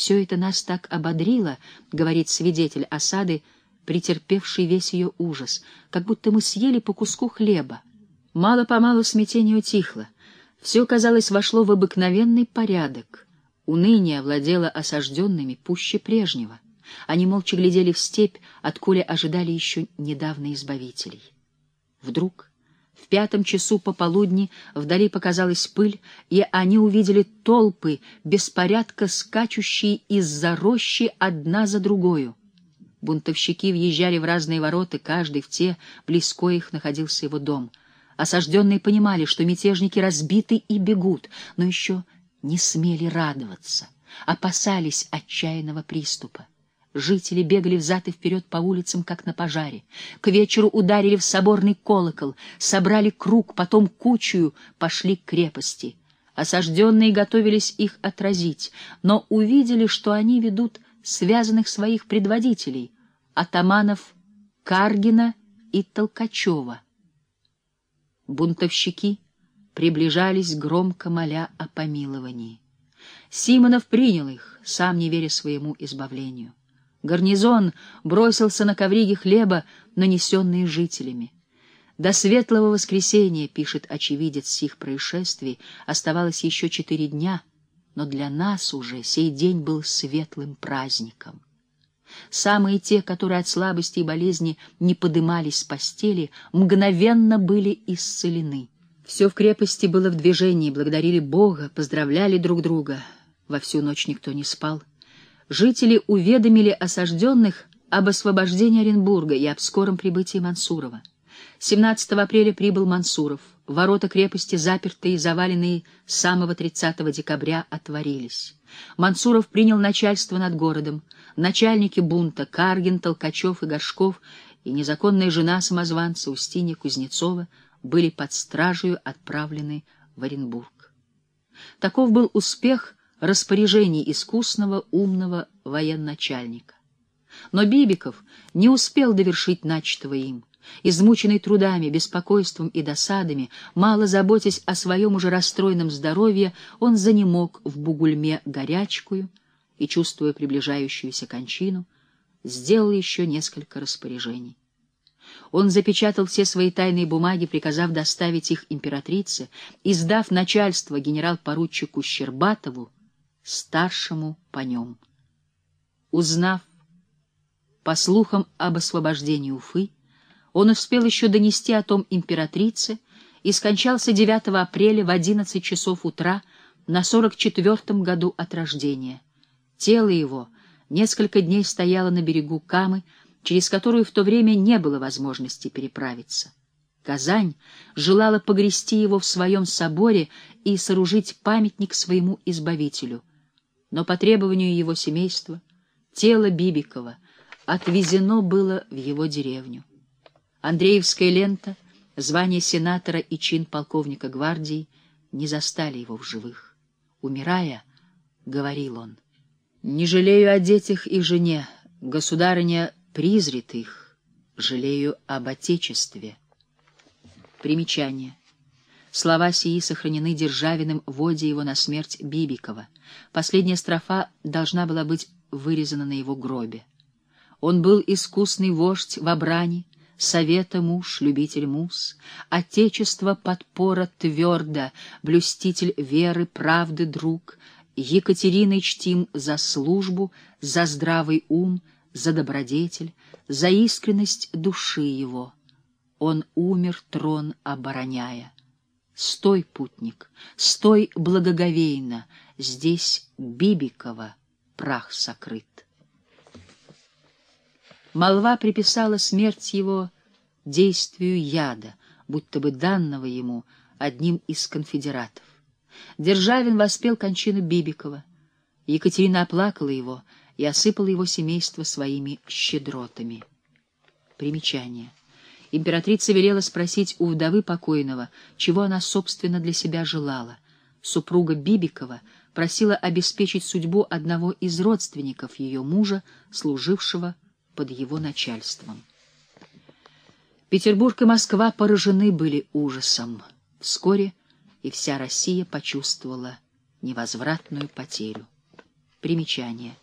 Все это нас так ободрило, — говорит свидетель осады, претерпевший весь ее ужас, как будто мы съели по куску хлеба. Мало-помалу смятение утихло. Все, казалось, вошло в обыкновенный порядок. Уныние овладело осажденными пуще прежнего. Они молча глядели в степь, откуда ожидали еще недавно избавителей. Вдруг пятом часу пополудни вдали показалась пыль, и они увидели толпы, беспорядка скачущие из-за рощи одна за другою. Бунтовщики въезжали в разные ворота, каждый в те, близко их находился его дом. Осажденные понимали, что мятежники разбиты и бегут, но еще не смели радоваться, опасались отчаянного приступа. Жители бегали взад и вперед по улицам, как на пожаре. К вечеру ударили в соборный колокол, собрали круг, потом кучую, пошли к крепости. Осажденные готовились их отразить, но увидели, что они ведут связанных своих предводителей, атаманов Каргина и Толкачева. Бунтовщики приближались, громко моля о помиловании. Симонов принял их, сам не веря своему избавлению. Гарнизон бросился на ковриги хлеба, нанесенные жителями. До светлого воскресенья, пишет очевидец сих происшествий, оставалось еще четыре дня, но для нас уже сей день был светлым праздником. Самые те, которые от слабости и болезни не подымались с постели, мгновенно были исцелены. Все в крепости было в движении, благодарили Бога, поздравляли друг друга. Во всю ночь никто не спал жители уведомили осажденных об освобождении Оренбурга и об скором прибытии Мансурова. 17 апреля прибыл Мансуров. Ворота крепости, запертые и заваленные с самого 30 декабря, отворились. Мансуров принял начальство над городом. Начальники бунта Каргин, Толкачев и Горшков и незаконная жена самозванца Устинья Кузнецова были под стражей отправлены в Оренбург. Таков был успех распоряжений искусного, умного военачальника. Но Бибиков не успел довершить начатого им. Измученный трудами, беспокойством и досадами, мало заботясь о своем уже расстроенном здоровье, он занемог в бугульме горячкую и, чувствуя приближающуюся кончину, сделал еще несколько распоряжений. Он запечатал все свои тайные бумаги, приказав доставить их императрице, и, сдав начальство генерал-поручику Щербатову, старшему по нем. Узнав, по слухам об освобождении Уфы, он успел еще донести о том императрице и скончался 9 апреля в 11 часов утра на 44-м году от рождения. Тело его несколько дней стояло на берегу Камы, через которую в то время не было возможности переправиться. Казань желала погрести его в своем соборе и сооружить памятник своему избавителю — но по требованию его семейства тело Бибикова отвезено было в его деревню. Андреевская лента, звание сенатора и чин полковника гвардии не застали его в живых. Умирая, говорил он, «Не жалею о детях и жене, государыня призрит их, жалею об отечестве». Примечание. Слова сии сохранены Державиным в воде его на смерть Бибикова. Последняя строфа должна была быть вырезана на его гробе. Он был искусный вождь в обране, совета муж, любитель мус, отечество подпора твердо, блюститель веры, правды друг, Екатериной чтим за службу, за здравый ум, за добродетель, за искренность души его. Он умер, трон обороняя. Стой, путник, стой благоговейно, здесь Бибикова прах сокрыт. Молва приписала смерть его действию яда, будто бы данного ему одним из конфедератов. Державин воспел кончину Бибикова. Екатерина оплакала его и осыпала его семейство своими щедротами. Примечание. Императрица велела спросить у вдовы покойного, чего она, собственно, для себя желала. Супруга Бибикова просила обеспечить судьбу одного из родственников ее мужа, служившего под его начальством. Петербург и Москва поражены были ужасом. Вскоре и вся Россия почувствовала невозвратную потерю. Примечание.